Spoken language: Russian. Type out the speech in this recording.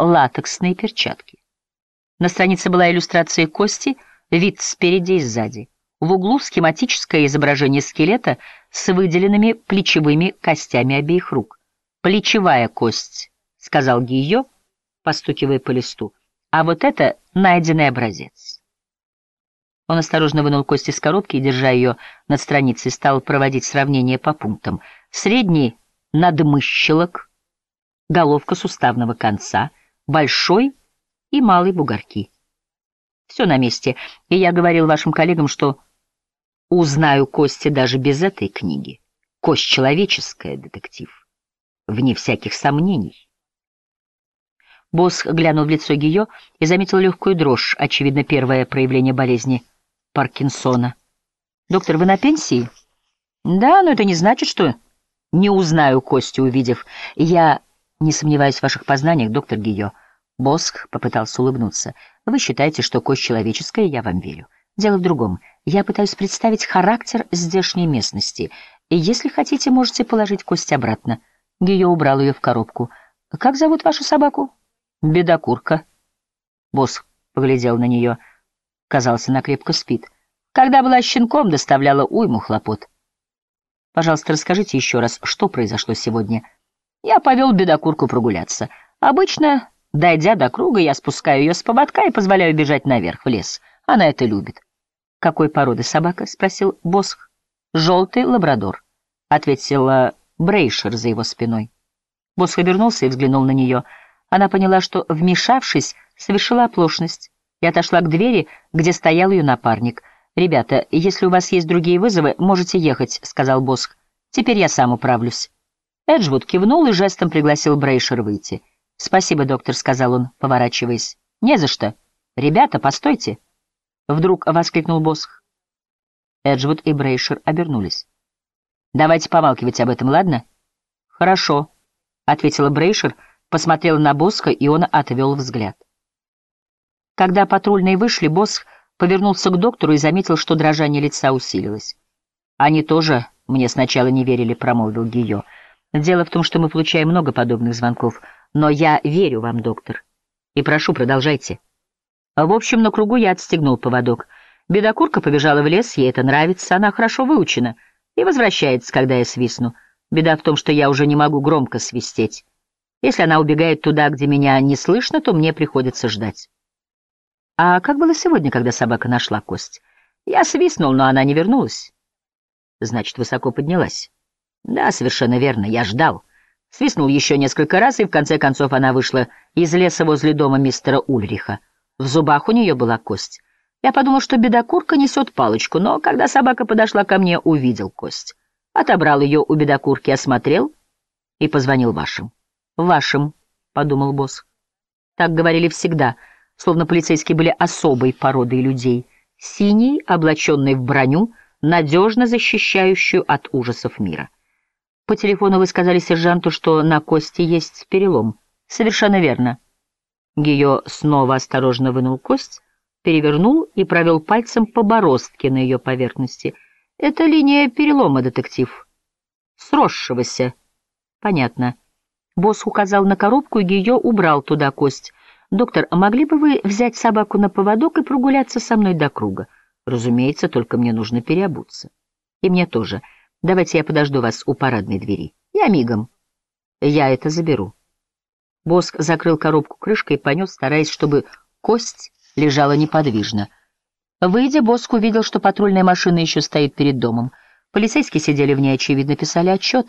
латексные перчатки. На странице была иллюстрация кости, вид спереди и сзади. В углу схематическое изображение скелета с выделенными плечевыми костями обеих рук. «Плечевая кость», — сказал Гийо, постукивая по листу. «А вот это найденный образец». Он осторожно вынул кость из коробки и, держа ее над страницей, стал проводить сравнение по пунктам. Средний — надмыщелок, головка суставного конца, большой и малый бугорки. Все на месте, и я говорил вашим коллегам, что узнаю кости даже без этой книги. Кость человеческая, детектив, вне всяких сомнений. Босс глянул в лицо Гио и заметил легкую дрожь, очевидно, первое проявление болезни Паркинсона. «Доктор, вы на пенсии?» «Да, но это не значит, что не узнаю Костю, увидев. Я не сомневаюсь в ваших познаниях, доктор Гио». Босх попытался улыбнуться. «Вы считаете, что кость человеческая, я вам верю. Дело в другом. Я пытаюсь представить характер здешней местности. И если хотите, можете положить кость обратно». Гио убрал ее в коробку. «Как зовут вашу собаку?» «Бедокурка». Босх поглядел на нее. Казалось, она крепко спит. Когда была щенком, доставляла уйму хлопот. Пожалуйста, расскажите еще раз, что произошло сегодня. Я повел бедокурку прогуляться. Обычно, дойдя до круга, я спускаю ее с поводка и позволяю бежать наверх, в лес. Она это любит. «Какой породы собака?» — спросил Босх. «Желтый лабрадор», — ответила Брейшер за его спиной. Босх обернулся и взглянул на нее. Она поняла, что, вмешавшись, совершила оплошность и отошла к двери, где стоял ее напарник. «Ребята, если у вас есть другие вызовы, можете ехать», — сказал Босх. «Теперь я сам управлюсь». Эджвуд кивнул и жестом пригласил Брейшер выйти. «Спасибо, доктор», — сказал он, поворачиваясь. «Не за что. Ребята, постойте». Вдруг воскликнул Босх. Эджвуд и Брейшер обернулись. «Давайте помалкивать об этом, ладно?» «Хорошо», — ответила Брейшер, посмотрела на Босха, и он отвел взгляд. Когда патрульные вышли, Босх повернулся к доктору и заметил, что дрожание лица усилилось. «Они тоже мне сначала не верили», — промолвил Гио. «Дело в том, что мы получаем много подобных звонков, но я верю вам, доктор. И прошу, продолжайте». В общем, на кругу я отстегнул поводок. Бедокурка побежала в лес, ей это нравится, она хорошо выучена и возвращается, когда я свистну. Беда в том, что я уже не могу громко свистеть. Если она убегает туда, где меня не слышно, то мне приходится ждать. А как было сегодня, когда собака нашла кость? Я свистнул, но она не вернулась. Значит, высоко поднялась. Да, совершенно верно, я ждал. Свистнул еще несколько раз, и в конце концов она вышла из леса возле дома мистера Ульриха. В зубах у нее была кость. Я подумал, что бедокурка несет палочку, но когда собака подошла ко мне, увидел кость. Отобрал ее у бедокурки, осмотрел и позвонил вашим. «Вашим», — подумал босс. Так говорили всегда — словно полицейские были особой породой людей, синий, облаченный в броню, надежно защищающую от ужасов мира. По телефону вы сказали сержанту, что на кости есть перелом. Совершенно верно. Гио снова осторожно вынул кость, перевернул и провел пальцем по бороздке на ее поверхности. Это линия перелома, детектив. Сросшегося. Понятно. Босс указал на коробку, и Гио убрал туда кость. «Доктор, а могли бы вы взять собаку на поводок и прогуляться со мной до круга? Разумеется, только мне нужно переобуться. И мне тоже. Давайте я подожду вас у парадной двери. Я мигом. Я это заберу». Боск закрыл коробку крышкой и понес, стараясь, чтобы кость лежала неподвижно. Выйдя, Боск увидел, что патрульная машина еще стоит перед домом. Полицейские сидели в ней, очевидно, писали отчеты.